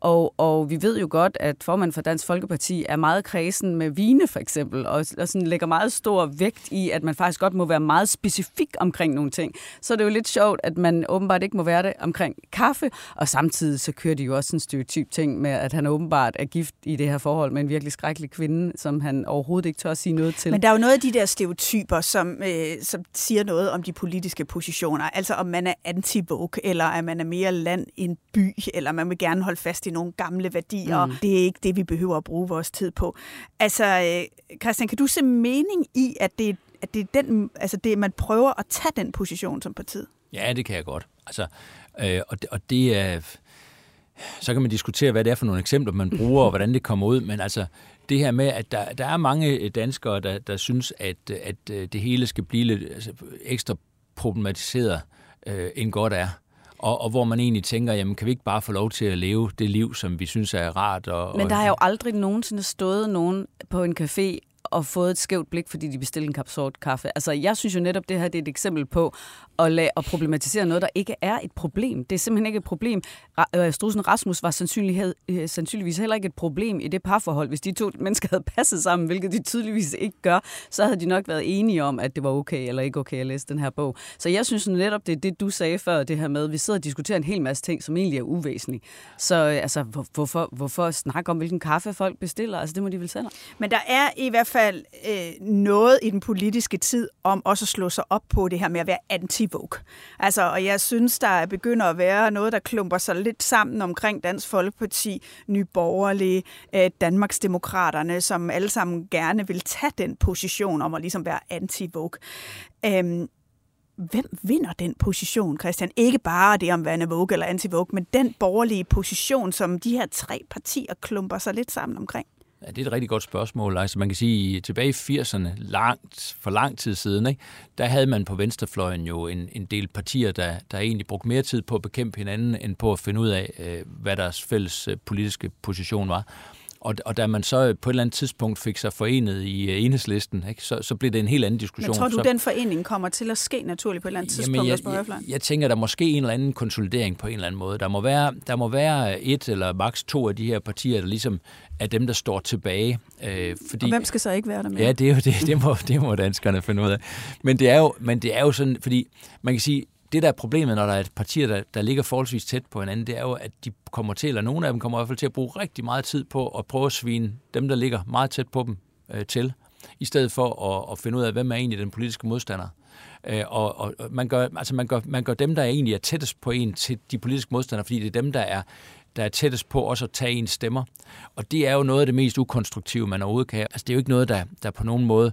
og, og vi ved jo godt, at formanden for Dansk Folkeparti er meget kredsen med vine, for eksempel, og, og sådan lægger meget stor vægt i, at man faktisk godt må være meget specifik omkring nogle ting. Så er det jo lidt sjovt, at man åbenbart ikke må være det omkring kaffe, og samtidig så kører de jo også en stereotyp ting med, at han åbenbart er gift i det her forhold med en virkelig skrækkelig kvinde, som han overhovedet ikke tør at sige noget til. Men der er jo noget af de der stereotyper, som, øh, som siger noget om de politiske positioner. Altså om man er anti eller at man er mere land end by, eller man vil gerne holde fast i nogle gamle værdier. Mm. Det er ikke det, vi behøver at bruge vores tid på. Altså, øh, Christian, kan du se mening i, at det, at det er den, altså det, man prøver at tage den position som partiet? Ja, det kan jeg godt. Altså, øh, og, det, og det er... Så kan man diskutere, hvad det er for nogle eksempler, man bruger, og hvordan det kommer ud, men altså, det her med, at der, der er mange danskere, der, der synes, at, at øh, det hele skal blive lidt altså, ekstra problematiseret, øh, end godt er. Og, og hvor man egentlig tænker, jamen kan vi ikke bare få lov til at leve det liv, som vi synes er rart? Og, Men og, der har jo aldrig nogensinde stået nogen på en café og fået et skævt blik, fordi de bestilte en kap sort kaffe. Altså, jeg synes jo netop, det her det er et eksempel på at, lade, at problematisere noget, der ikke er et problem. Det er simpelthen ikke et problem. Øh, Strusen Rasmus var øh, sandsynligvis heller ikke et problem i det parforhold. Hvis de to mennesker havde passet sammen, hvilket de tydeligvis ikke gør, så havde de nok været enige om, at det var okay eller ikke okay at læse den her bog. Så jeg synes netop, det er det, du sagde før, det her med, at vi sidder og diskuterer en hel masse ting, som egentlig er uvæsentlige. Så øh, altså, hvorfor, hvorfor snakke om, hvilken kaffe folk bestiller? Altså, det må de vel selv Men der er i hvert fald øh, noget i den politiske tid om også at slå sig op på det her med at være anti-vogue. Altså, og jeg synes, der begynder at være noget, der klumper sig lidt sammen omkring Dansk Folkeparti, Nye Borgerlige, øh, Danmarksdemokraterne, som alle sammen gerne vil tage den position om at ligesom være anti-vogue. Øhm, hvem vinder den position, Christian? Ikke bare det om være Vogue eller anti-Vogue, men den borgerlige position, som de her tre partier klumper sig lidt sammen omkring. Ja, det er et rigtig godt spørgsmål. Altså, man kan sige, tilbage i 80'erne, langt, for lang tid siden, ikke, der havde man på venstrefløjen jo en, en del partier, der, der egentlig brugte mere tid på at bekæmpe hinanden, end på at finde ud af, øh, hvad deres fælles øh, politiske position var. Og, og da man så på et eller andet tidspunkt fik sig forenet i uh, enhedslisten, ikke, så, så blev det en helt anden diskussion. Men tror du, så, den forening kommer til at ske naturligt på et eller andet tidspunkt jamen, jeg, på jeg, jeg, jeg tænker, der måske en eller anden konsolidering på en eller anden måde. Der må være, der må være et eller maks to af de her partier, der ligesom er dem, der står tilbage. Øh, fordi, og hvem skal så ikke være der med? Ja, det, er jo det, det, må, det må danskerne finde ud af. Men det er jo, men det er jo sådan, fordi man kan sige, det der er problemet, når der er et partier, der, der ligger forholdsvis tæt på hinanden, det er jo, at de kommer til, eller nogle af dem kommer i hvert fald til at bruge rigtig meget tid på at prøve at svine dem, der ligger meget tæt på dem øh, til, i stedet for at, at finde ud af, hvem er egentlig den politiske modstander. Øh, og, og man, gør, altså man, gør, man gør dem, der egentlig er tættest på en, til de politiske modstandere, fordi det er dem, der er der er tættest på også at tage ens stemmer. Og det er jo noget af det mest ukonstruktive, man overhovedet kan. Altså, det er jo ikke noget, der, der på nogen måde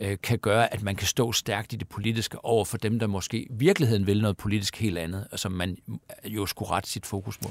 øh, kan gøre, at man kan stå stærkt i det politiske over for dem, der måske i virkeligheden vil noget politisk helt andet, og som man øh, jo skulle rette sit fokus mod.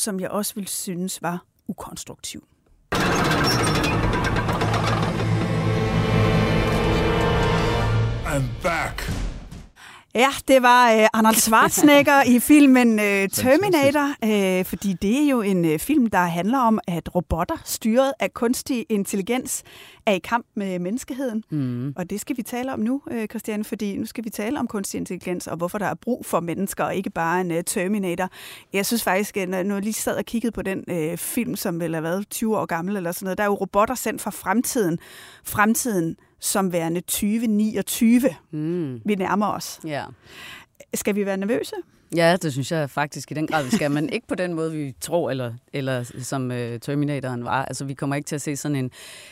som jeg også vil synes var ukonstruktiv. I'm back. Ja, det var uh, Arnold Schwarzenegger i filmen uh, Terminator, uh, fordi det er jo en uh, film, der handler om, at robotter styret af kunstig intelligens er i kamp med menneskeheden. Mm. Og det skal vi tale om nu, uh, Christian, fordi nu skal vi tale om kunstig intelligens, og hvorfor der er brug for mennesker, og ikke bare en uh, Terminator. Jeg synes faktisk, når jeg lige sad og kiggede på den uh, film, som vel har været 20 år gammel eller sådan noget, der er jo robotter sendt fra fremtiden. Fremtiden som værende 2029. Mm. Vi nærmer os. Ja. Skal vi være nervøse? Ja, det synes jeg faktisk i den grad, vi skal. Men ikke på den måde, vi tror, eller, eller som øh, Terminatoren var. Altså, vi kommer ikke til at se sådan en,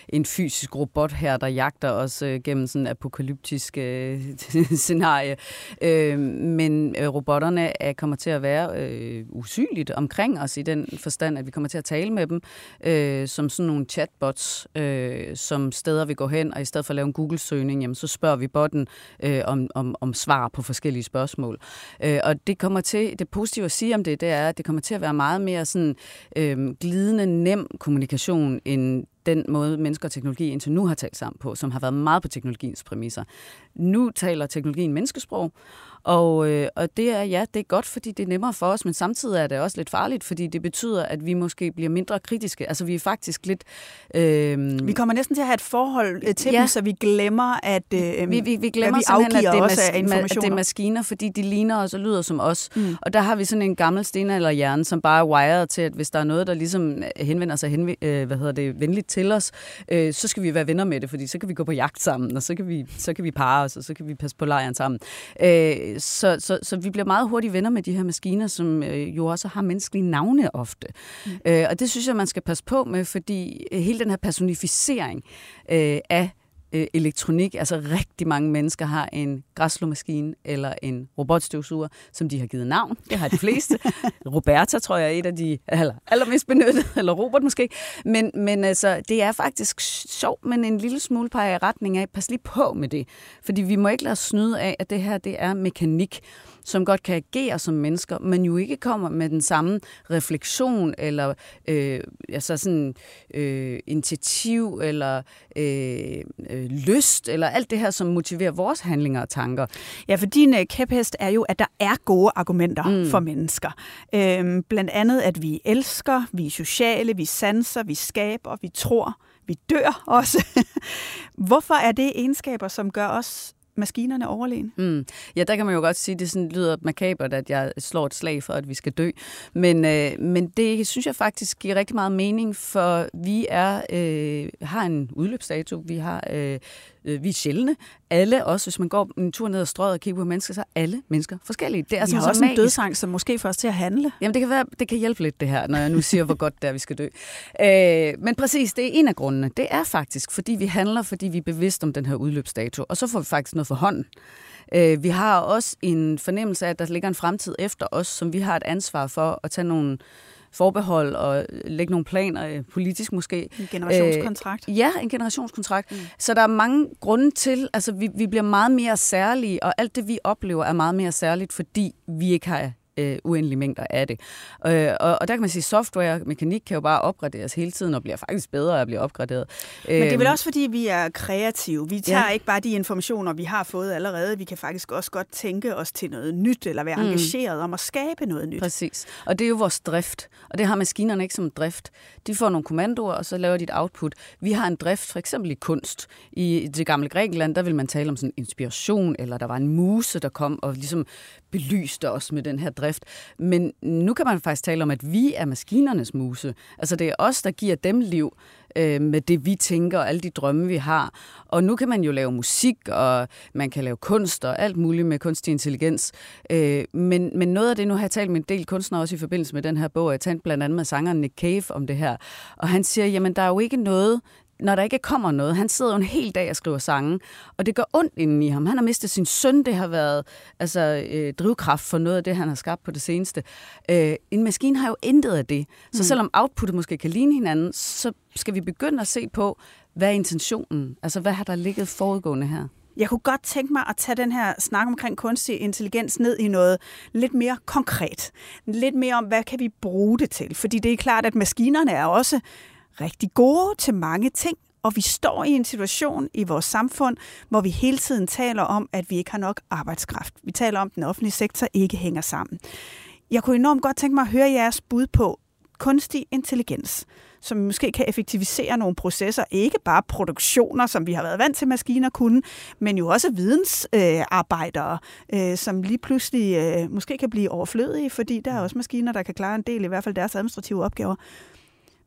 en fysisk robot her, der jagter os øh, gennem sådan en apokalyptisk øh, scenarie. Øh, men øh, robotterne er, kommer til at være øh, usynligt omkring os i den forstand, at vi kommer til at tale med dem øh, som sådan nogle chatbots, øh, som steder vi går hen, og i stedet for at lave en Google-søgning, jamen, så spørger vi botten øh, om, om, om svar på forskellige spørgsmål. Øh, og det kommer til, det positive at sige om det, det er, at det kommer til at være meget mere sådan øhm, glidende, nem kommunikation, end den måde, mennesker og teknologi indtil nu har talt sammen på, som har været meget på teknologiens præmisser. Nu taler teknologien menneskesprog, og, øh, og det er, ja, det er godt, fordi det er nemmere for os, men samtidig er det også lidt farligt, fordi det betyder, at vi måske bliver mindre kritiske. Altså, vi er faktisk lidt... Øh, vi kommer næsten til at have et forhold øh, til ja. dem, så vi glemmer, at øh, vi, vi, vi glemmer vi simpelthen, at det, mas- at det er maskiner, fordi de ligner os og lyder som os. Mm. Og der har vi sådan en gammel sten eller hjerne, som bare er wired til, at hvis der er noget, der ligesom henvender sig henv- øh, hvad hedder det, venligt til os, øh, så skal vi være venner med det, fordi så kan vi gå på jagt sammen, og så kan vi, så kan vi parre os, og så kan vi passe på lejren sammen. Øh, så, så, så vi bliver meget hurtigt venner med de her maskiner, som øh, jo også har menneskelige navne ofte. Mm. Øh, og det synes jeg, man skal passe på med, fordi hele den her personificering øh, af øh, elektronik. Altså rigtig mange mennesker har en græsslåmaskine eller en robotstøvsuger, som de har givet navn. Det har de fleste. Roberta tror jeg er et af de aller, allermest benyttede, eller Robert måske. Men, men altså, det er faktisk sjovt, men en lille smule peger i retning af, pas lige på med det. Fordi vi må ikke lade os snyde af, at det her det er mekanik som godt kan agere som mennesker, men jo ikke kommer med den samme refleksion eller øh, altså sådan, øh, initiativ eller øh, øh, lyst eller alt det her, som motiverer vores handlinger og tanker. Ja, for din øh, kæphest er jo, at der er gode argumenter mm. for mennesker. Øhm, blandt andet, at vi elsker, vi er sociale, vi sanser, vi skaber, vi tror, vi dør også. Hvorfor er det egenskaber, som gør os maskinerne overlegen. Mm. Ja, der kan man jo godt sige, at det sådan lyder makabert, at jeg slår et slag for, at vi skal dø. Men, øh, men det synes jeg faktisk giver rigtig meget mening, for vi er øh, har en udløbsdato. Vi har øh, øh, vi er sjældne. Alle, også hvis man går en tur ned ad strøget og kigger på mennesker, så er alle mennesker forskellige. Det er vi har også magisk. en dødsang, som måske får os til at handle. Jamen, det kan, være, det kan hjælpe lidt, det her, når jeg nu siger, hvor godt det er, vi skal dø. Øh, men præcis, det er en af grundene. Det er faktisk, fordi vi handler, fordi vi er bevidste om den her udløbsdato, og så får vi faktisk noget for hånden. Øh, vi har også en fornemmelse af, at der ligger en fremtid efter os, som vi har et ansvar for at tage nogle forbehold og lægge nogle planer, øh, politisk måske. En generationskontrakt. Øh, ja, en generationskontrakt. Mm. Så der er mange grunde til, altså vi, vi bliver meget mere særlige, og alt det vi oplever er meget mere særligt, fordi vi ikke har øh, uendelige mængder af det. Øh, og, og der kan man sige, at software og mekanik kan jo bare opgraderes hele tiden, og bliver faktisk bedre at blive opgraderet. Men det er vel øhm, også, fordi vi er kreative. Vi tager ja. ikke bare de informationer, vi har fået allerede. Vi kan faktisk også godt tænke os til noget nyt, eller være mm. engageret om at skabe noget nyt. Præcis. Og det er jo vores drift. Og det har maskinerne ikke som drift. De får nogle kommandoer, og så laver de et output. Vi har en drift, for eksempel i kunst. I det gamle Grækenland, der vil man tale om sådan inspiration, eller der var en muse, der kom og ligesom belyste os med den her drift. Men nu kan man faktisk tale om, at vi er maskinernes muse. Altså det er os, der giver dem liv øh, med det, vi tænker og alle de drømme, vi har. Og nu kan man jo lave musik, og man kan lave kunst og alt muligt med kunstig intelligens. Øh, men, men noget af det, nu har jeg talt med en del kunstnere også i forbindelse med den her bog, jeg talte blandt andet med sangeren Nick Cave om det her, og han siger, jamen der er jo ikke noget, når der ikke kommer noget. Han sidder jo en hel dag og skriver sange, og det gør ondt inden i ham. Han har mistet sin søn, det har været altså, øh, drivkraft for noget af det, han har skabt på det seneste. Øh, en maskine har jo intet af det. Så mm. selvom outputtet måske kan ligne hinanden, så skal vi begynde at se på, hvad er intentionen? Altså, hvad har der ligget forudgående her? Jeg kunne godt tænke mig at tage den her snak omkring kunstig intelligens ned i noget lidt mere konkret. Lidt mere om, hvad kan vi bruge det til? Fordi det er klart, at maskinerne er også rigtig gode til mange ting, og vi står i en situation i vores samfund, hvor vi hele tiden taler om, at vi ikke har nok arbejdskraft. Vi taler om, at den offentlige sektor ikke hænger sammen. Jeg kunne enormt godt tænke mig at høre jeres bud på kunstig intelligens, som måske kan effektivisere nogle processer, ikke bare produktioner, som vi har været vant til maskiner kunne, men jo også vidensarbejdere, øh, øh, som lige pludselig øh, måske kan blive overflødige, fordi der er også maskiner, der kan klare en del, i hvert fald deres administrative opgaver.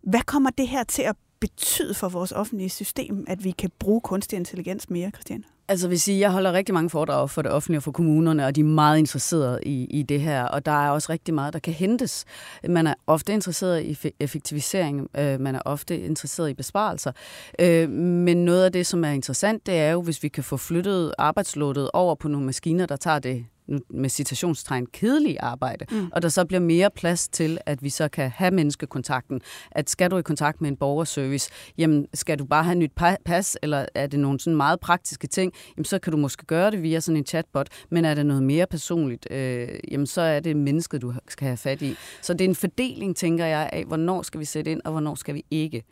Hvad kommer det her til at betyde for vores offentlige system, at vi kan bruge kunstig intelligens mere, Christian? Altså vil sige, jeg holder rigtig mange foredrag for det offentlige og for kommunerne, og de er meget interesserede i, i det her, og der er også rigtig meget, der kan hentes. Man er ofte interesseret i effektivisering, øh, man er ofte interesseret i besparelser, øh, men noget af det, som er interessant, det er jo, hvis vi kan få flyttet arbejdslådet over på nogle maskiner, der tager det med citationstegn, kedelige arbejde, mm. og der så bliver mere plads til, at vi så kan have menneskekontakten. At skal du i kontakt med en borgerservice, jamen skal du bare have nyt pas, eller er det nogle sådan meget praktiske ting, jamen så kan du måske gøre det via sådan en chatbot, men er det noget mere personligt, øh, jamen så er det mennesket, du skal have fat i. Så det er en fordeling, tænker jeg, af hvornår skal vi sætte ind, og hvornår skal vi ikke.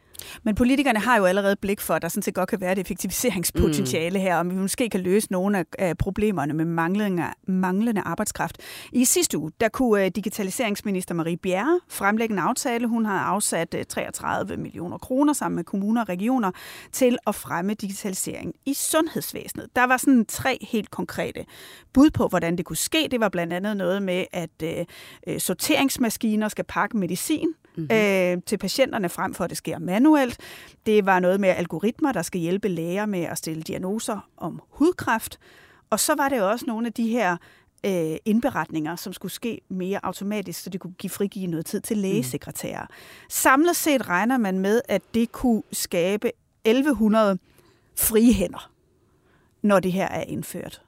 Men politikerne har jo allerede blik for, at der sådan set godt kan være et effektiviseringspotentiale mm. her, om vi måske kan løse nogle af problemerne med manglende, manglende arbejdskraft. I sidste uge, der kunne øh, digitaliseringsminister Marie Bjerre fremlægge en aftale. Hun har afsat 33 øh, millioner kroner sammen med kommuner og regioner til at fremme digitalisering i sundhedsvæsenet. Der var sådan tre helt konkrete bud på, hvordan det kunne ske. Det var blandt andet noget med, at øh, øh sorteringsmaskiner skal pakke medicin mm-hmm. øh, til patienterne, frem for at det sker manuelt. Det var noget med algoritmer, der skal hjælpe læger med at stille diagnoser om hudkræft. Og så var det også nogle af de her øh, indberetninger, som skulle ske mere automatisk, så det kunne give frigive noget tid til lægesekretærer. Mm. Samlet set regner man med, at det kunne skabe 1100 frie hænder, når det her er indført.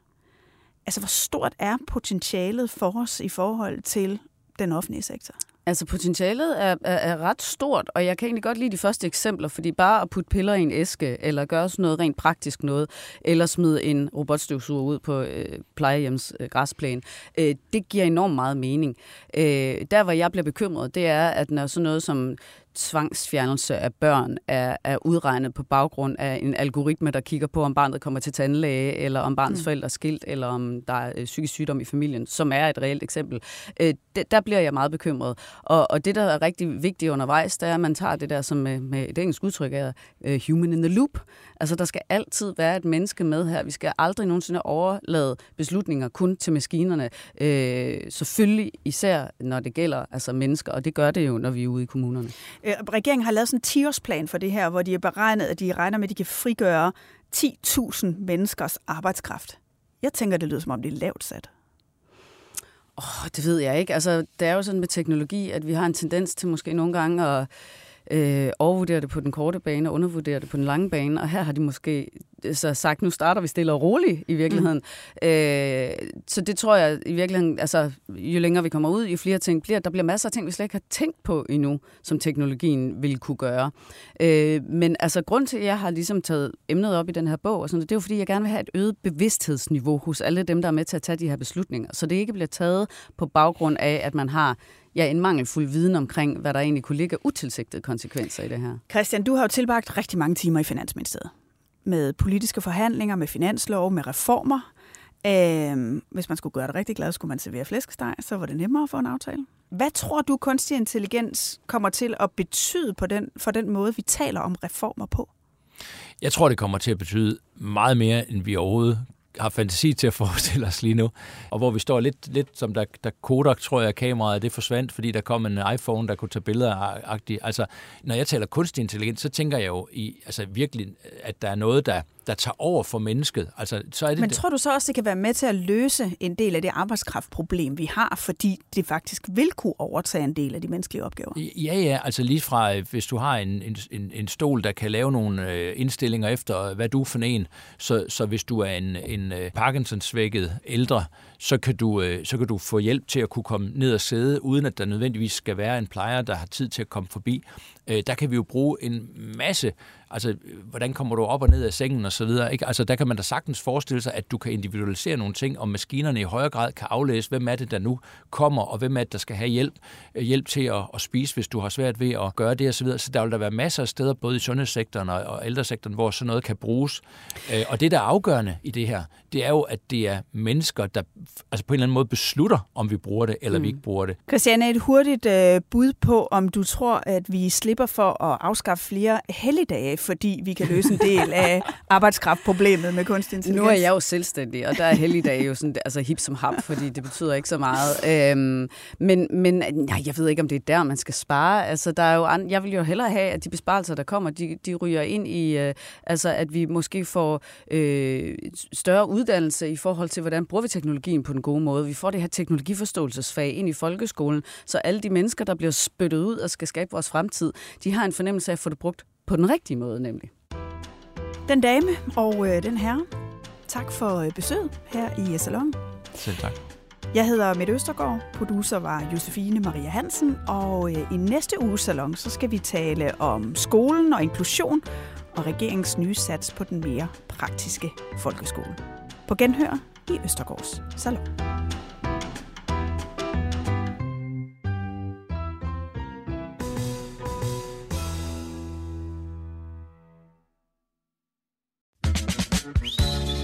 Altså, hvor stort er potentialet for os i forhold til den offentlige sektor? Altså potentialet er, er, er ret stort, og jeg kan egentlig godt lide de første eksempler, fordi bare at putte piller i en æske, eller gøre sådan noget rent praktisk noget, eller smide en robotstøvsuger ud på øh, plejehjems øh, græsplæne, øh, det giver enormt meget mening. Øh, der, hvor jeg bliver bekymret, det er, at når sådan noget som tvangsfjernelse af børn er, er udregnet på baggrund af en algoritme, der kigger på, om barnet kommer til tandlæge, eller om barnets mm. forældre er skilt, eller om der er øh, psykisk sygdom i familien, som er et reelt eksempel. Øh, det, der bliver jeg meget bekymret. Og, og det, der er rigtig vigtigt undervejs, det er, at man tager det der, som med, med et engelsk udtryk er uh, human in the loop. Altså, der skal altid være et menneske med her. Vi skal aldrig nogensinde overlade beslutninger kun til maskinerne. Øh, selvfølgelig især, når det gælder altså mennesker, og det gør det jo, når vi er ude i kommunerne. Øh, regeringen har lavet sådan en 10-årsplan for det her, hvor de er beregnet, at de regner med, at de kan frigøre 10.000 menneskers arbejdskraft. Jeg tænker, det lyder som om det er lavt sat. Oh, det ved jeg ikke. Altså, det er jo sådan med teknologi, at vi har en tendens til måske nogle gange at øh, overvurdere det på den korte bane og undervurdere det på den lange bane. Og her har de måske så sagt, nu starter vi stille og roligt i virkeligheden. Mm. Øh, så det tror jeg i virkeligheden, altså jo længere vi kommer ud, jo flere ting bliver. Der bliver masser af ting, vi slet ikke har tænkt på endnu, som teknologien vil kunne gøre. Øh, men altså grund til, at jeg har ligesom taget emnet op i den her bog, og sådan, det er jo fordi, jeg gerne vil have et øget bevidsthedsniveau hos alle dem, der er med til at tage de her beslutninger. Så det ikke bliver taget på baggrund af, at man har ja, en mangelfuld viden omkring, hvad der egentlig kunne ligge utilsigtede konsekvenser i det her. Christian, du har jo tilbragt rigtig mange timer i Finansministeriet med politiske forhandlinger, med finanslov, med reformer. Øh, hvis man skulle gøre det rigtig glad, skulle man servere flæskesteg, så var det nemmere at få en aftale. Hvad tror du, kunstig intelligens kommer til at betyde på den, for den måde, vi taler om reformer på? Jeg tror, det kommer til at betyde meget mere, end vi overhovedet har fantasi til at forestille os lige nu. Og hvor vi står lidt, lidt som der, der Kodak, tror jeg, kameraet det forsvandt, fordi der kom en iPhone, der kunne tage billeder -agtigt. Altså, når jeg taler kunstig intelligens, så tænker jeg jo i, altså virkelig, at der er noget, der, der tager over for mennesket. Altså, så er det Men tror du så også, det kan være med til at løse en del af det arbejdskraftproblem, vi har, fordi det faktisk vil kunne overtage en del af de menneskelige opgaver? Ja, ja. Altså lige fra, øh, hvis du har en, en, en stol, der kan lave nogle øh, indstillinger efter, hvad du er for en, så, så hvis du er en, en øh, Parkinson-svækket ældre, så kan, du, så kan du få hjælp til at kunne komme ned og sidde, uden at der nødvendigvis skal være en plejer, der har tid til at komme forbi. Der kan vi jo bruge en masse Altså, hvordan kommer du op og ned af sengen og så videre, ikke? Altså, der kan man da sagtens forestille sig, at du kan individualisere nogle ting, og maskinerne i højere grad kan aflæse, hvem er det, der nu kommer, og hvem er det, der skal have hjælp, øh, hjælp til at, at spise, hvis du har svært ved at gøre det og så videre. Så der vil der være masser af steder, både i sundhedssektoren og, og ældresektoren, hvor sådan noget kan bruges. Øh, og det, der er afgørende i det her, det er jo, at det er mennesker, der altså på en eller anden måde beslutter, om vi bruger det, eller mm. vi ikke bruger det. Christiane, et hurtigt øh, bud på, om du tror, at vi slipper for at afskaffe flere helligdage fordi vi kan løse en del af arbejdskraftproblemet med kunstig intelligens. Nu er jeg jo selvstændig, og der er helligdage jo sådan, altså hip som hap, fordi det betyder ikke så meget. Øhm, men men nej, jeg ved ikke, om det er der, man skal spare. Altså, der er jo an, jeg vil jo hellere have, at de besparelser, der kommer, de, de ryger ind i, øh, altså, at vi måske får øh, større uddannelse i forhold til, hvordan bruger vi teknologien på den gode måde. Vi får det her teknologiforståelsesfag ind i folkeskolen, så alle de mennesker, der bliver spyttet ud og skal skabe vores fremtid, de har en fornemmelse af at få det brugt på den rigtige måde nemlig. Den dame og øh, den herre, tak for øh, besøget her i Salon. Selv tak. Jeg hedder Mette Østergaard, producer var Josefine Maria Hansen, og øh, i næste uges salon, så skal vi tale om skolen og inklusion og regeringens nye sats på den mere praktiske folkeskole. På genhør i Østergaards Salon.